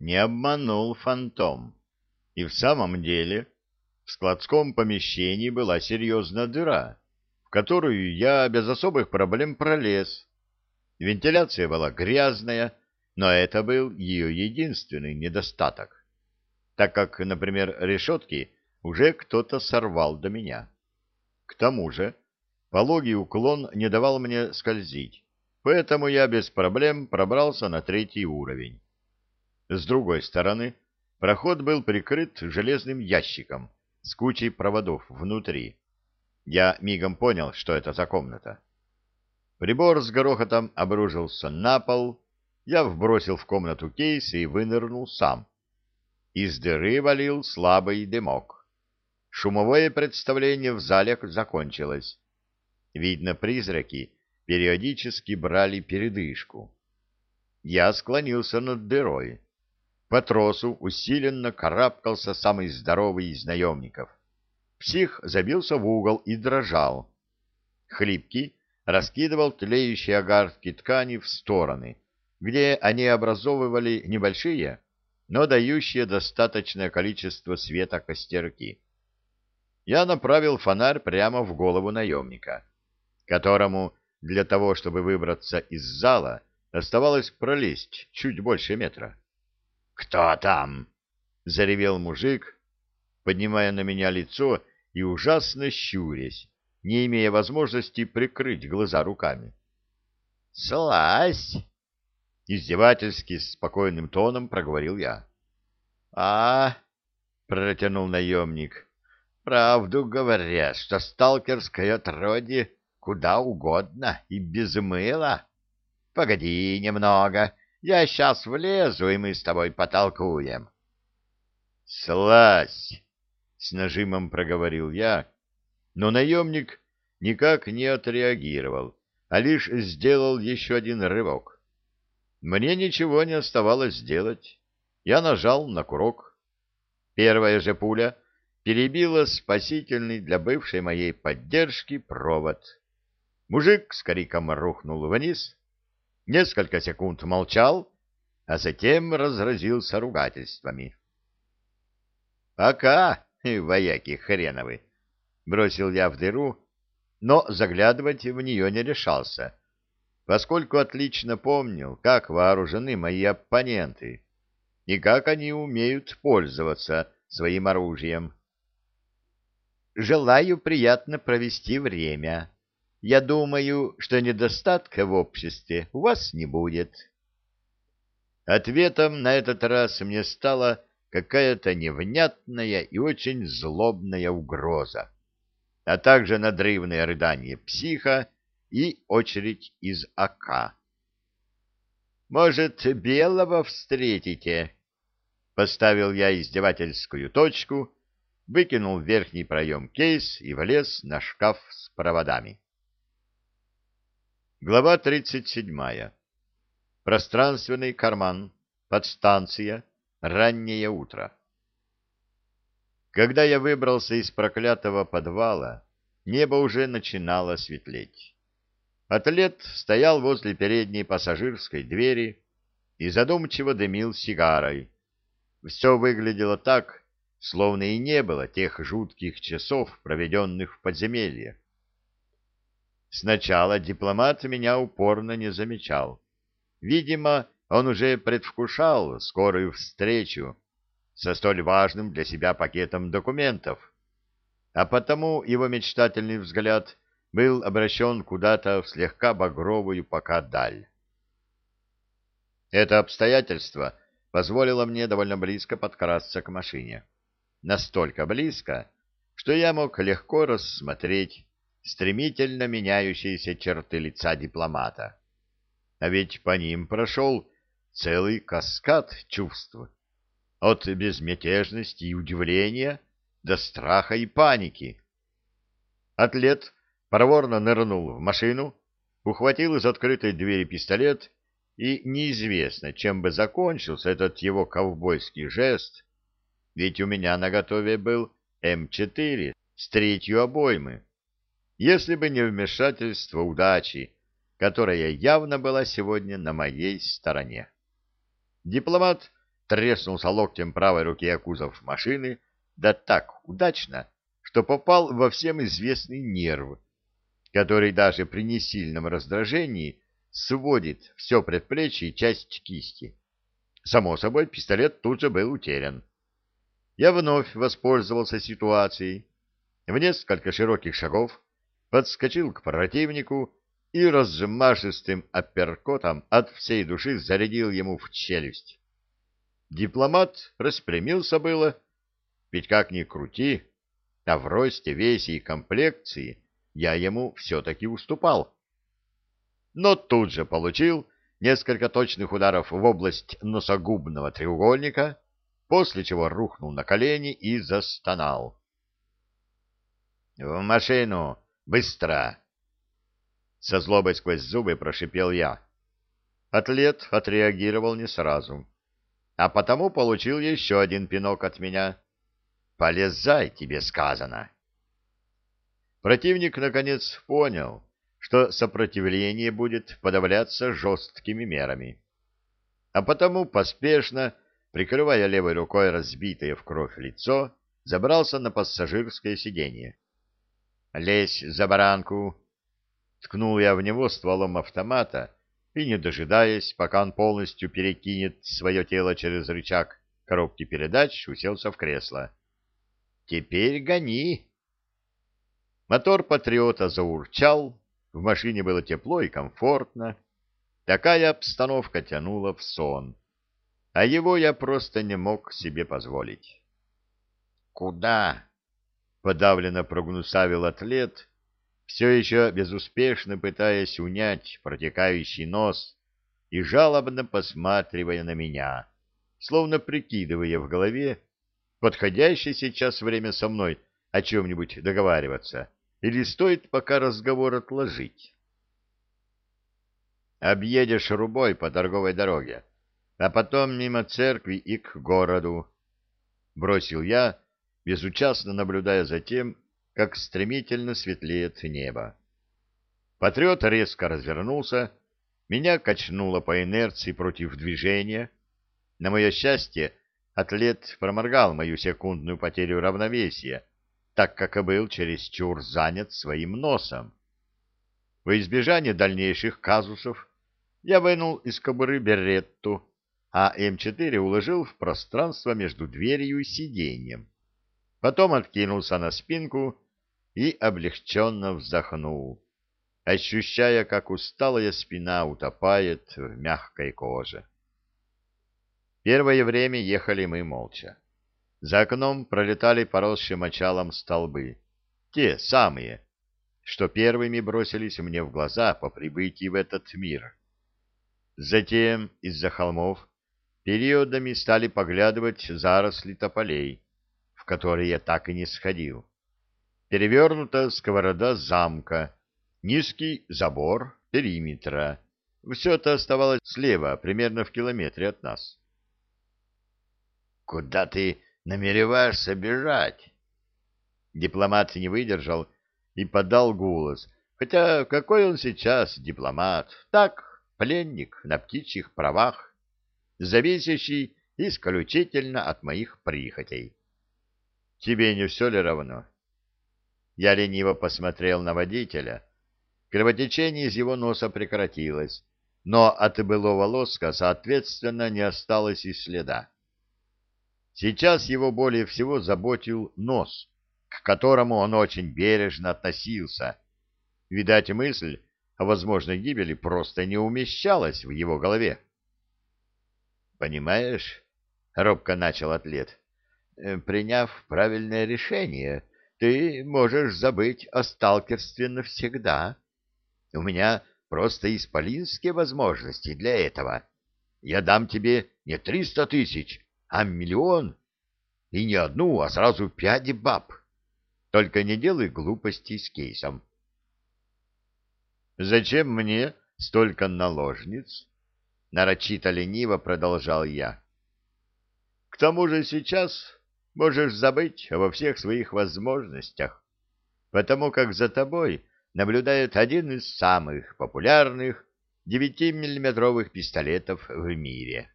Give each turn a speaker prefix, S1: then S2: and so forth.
S1: не обманул фантом. И в самом деле в складском помещении была серьезная дыра, в которую я без особых проблем пролез. Вентиляция была грязная, но это был ее единственный недостаток, так как, например, решетки уже кто-то сорвал до меня. К тому же пологий уклон не давал мне скользить, поэтому я без проблем пробрался на третий уровень. С другой стороны, проход был прикрыт железным ящиком с кучей проводов внутри. Я мигом понял, что это за комната. Прибор с грохотом обрушился на пол, я вбросил в комнату кейс и вынырнул сам. Из дыры валил слабый дымок. Шумовое представление в зале закончилось. Видно, призраки периодически брали передышку. Я склонился над дырой. По тросу усиленно карабкался самый здоровый из наемников. Псих забился в угол и дрожал. Хлипкий раскидывал тлеющие огарки ткани в стороны, где они образовывали небольшие, но дающие достаточное количество света костерки. Я направил фонарь прямо в голову наемника, которому для того, чтобы выбраться из зала, оставалось пролезть чуть больше метра. «Кто там?» — заревел мужик, поднимая на меня лицо и ужасно щурясь, не имея возможности прикрыть глаза руками. «Слазь!» — издевательски спокойным тоном проговорил я. «А, — протянул наемник, — правду говорят, что сталкерское отродье куда угодно и без мыла. Погоди немного, я сейчас влезу, и мы с тобой потолкуем. — Слазь! — с нажимом проговорил я, но наемник никак не отреагировал, а лишь сделал еще один рывок. Мне ничего не оставалось сделать. Я нажал на курок. Первая же пуля перебила спасительный для бывшей моей поддержки провод. Мужик с криком рухнул вниз, несколько секунд молчал, а затем разразился ругательствами. «Пока, вояки хреновы!» — бросил я в дыру, но заглядывать в нее не решался, поскольку отлично помнил, как вооружены мои оппоненты и как они умеют пользоваться своим оружием. «Желаю приятно провести время», я думаю, что недостатка в обществе у вас не будет. Ответом на этот раз мне стала какая-то невнятная и очень злобная угроза, а также надрывное рыдание психа и очередь из АК. «Может, белого встретите?» Поставил я издевательскую точку, выкинул в верхний проем кейс и влез на шкаф с проводами. Глава 37. Пространственный карман. Подстанция. Раннее утро. Когда я выбрался из проклятого подвала, небо уже начинало светлеть. Атлет стоял возле передней пассажирской двери и задумчиво дымил сигарой. Все выглядело так, словно и не было тех жутких часов, проведенных в подземелье. Сначала дипломат меня упорно не замечал. Видимо, он уже предвкушал скорую встречу со столь важным для себя пакетом документов, а потому его мечтательный взгляд был обращен куда-то в слегка багровую пока даль. Это обстоятельство позволило мне довольно близко подкрасться к машине. Настолько близко, что я мог легко рассмотреть стремительно меняющиеся черты лица дипломата. А ведь по ним прошел целый каскад чувств. От безмятежности и удивления до страха и паники. Атлет проворно нырнул в машину, ухватил из открытой двери пистолет, и неизвестно, чем бы закончился этот его ковбойский жест, ведь у меня наготове был М4 с третью обоймы если бы не вмешательство удачи, которая явно была сегодня на моей стороне. Дипломат треснулся локтем правой руки о кузов машины, да так удачно, что попал во всем известный нерв, который даже при несильном раздражении сводит все предплечье и часть кисти. Само собой, пистолет тут же был утерян. Я вновь воспользовался ситуацией. В несколько широких шагов подскочил к противнику и размашистым апперкотом от всей души зарядил ему в челюсть. Дипломат распрямился было, ведь как ни крути, а в росте, весе и комплекции я ему все-таки уступал. Но тут же получил несколько точных ударов в область носогубного треугольника, после чего рухнул на колени и застонал. — В машину! Быстро! Со злобой сквозь зубы прошипел я. Атлет отреагировал не сразу, а потому получил еще один пинок от меня. «Полезай, тебе сказано!» Противник, наконец, понял, что сопротивление будет подавляться жесткими мерами. А потому поспешно, прикрывая левой рукой разбитое в кровь лицо, забрался на пассажирское сиденье. «Лезь за баранку!» Ткнул я в него стволом автомата и, не дожидаясь, пока он полностью перекинет свое тело через рычаг коробки передач, уселся в кресло. «Теперь гони!» Мотор «Патриота» заурчал, в машине было тепло и комфортно. Такая обстановка тянула в сон, а его я просто не мог себе позволить. «Куда?» — подавленно прогнусавил атлет, все еще безуспешно пытаясь унять протекающий нос и жалобно посматривая на меня, словно прикидывая в голове, подходящее сейчас время со мной о чем-нибудь договариваться, или стоит пока разговор отложить. Объедешь рубой по торговой дороге, а потом мимо церкви и к городу, — бросил я, безучастно наблюдая за тем, как стремительно светлеет небо. Патриот резко развернулся, меня качнуло по инерции против движения. На мое счастье, атлет проморгал мою секундную потерю равновесия, так как и был чересчур занят своим носом. Во избежание дальнейших казусов я вынул из кобуры беретту, а М4 уложил в пространство между дверью и сиденьем. Потом откинулся на спинку и облегченно вздохнул, ощущая, как усталая спина утопает в мягкой коже. Первое время ехали мы молча. За окном пролетали поросшие мочалом столбы, те самые, что первыми бросились мне в глаза по прибытии в этот мир. Затем из-за холмов периодами стали поглядывать заросли тополей, в которые я так и не сходил. Перевернута сковорода замка, низкий забор периметра. Все это оставалось слева, примерно в километре от нас. — Куда ты намереваешься бежать? Дипломат не выдержал и подал голос. Хотя какой он сейчас дипломат? Так, пленник на птичьих правах, зависящий исключительно от моих прихотей. Тебе не все ли равно? Я лениво посмотрел на водителя. Кровотечение из его носа прекратилось, но от былого лоска, соответственно, не осталось и следа. Сейчас его более всего заботил нос, к которому он очень бережно относился. Видать, мысль о возможной гибели просто не умещалась в его голове. «Понимаешь?» — робко начал атлет. «Э, «Приняв правильное решение, ты можешь забыть о сталкерстве навсегда. У меня просто исполинские возможности для этого. Я дам тебе не триста тысяч, а миллион. И не одну, а сразу пять баб. Только не делай глупостей с кейсом. «Зачем мне столько наложниц?» Нарочито лениво продолжал я. «К тому же сейчас можешь забыть обо всех своих возможностях, потому как за тобой наблюдает один из самых популярных 9-миллиметровых пистолетов в мире.